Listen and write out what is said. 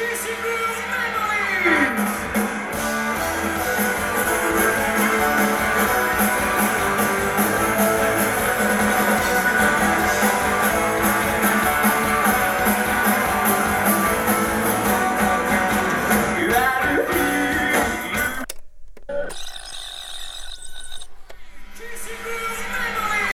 Kissing Girl